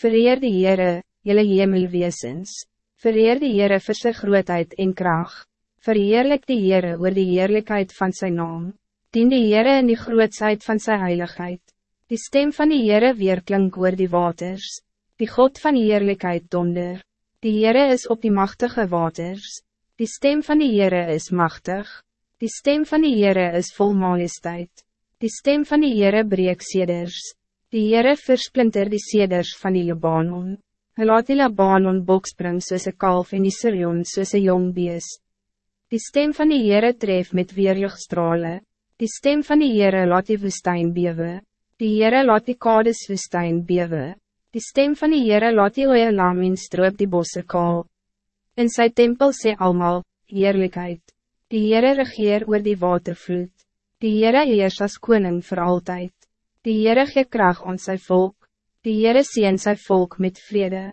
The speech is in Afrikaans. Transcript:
Vereer die Heere, jylle hemelweesens. Vereer die Heere vir sy grootheid en kracht. Verheerlik die Heere oor die heerlijkheid van zijn naam. Dien die Heere in die grootsheid van zijn heiligheid. Die stem van die Heere weerklink oor die waters. Die God van die heerlijkheid donder. Die Heere is op die machtige waters. Die stem van die Heere is machtig. Die stem van die Heere is vol majesteit. Die stem van die Heere breek seders. Die Heere versplinter die seders van die Libanon. Hy laat die Libanon bokspring soos een kalf en die Sirion soos een jong bees. Die stem van die Heere tref met weerlichtstrale. Die stem van die Heere laat die woestijn bewe. Die Heere laat die kades woestijn bewe. Die stem van die Heere laat die oe lam en stroop die bosse kaal. In sy tempel sê almal, heerlijkheid. Die Heere regeer oor die watervloed. Die Heere heers as koning voor altijd. Die Heere gee kracht aan sy volk. Die Heere sien sy volk met vrede.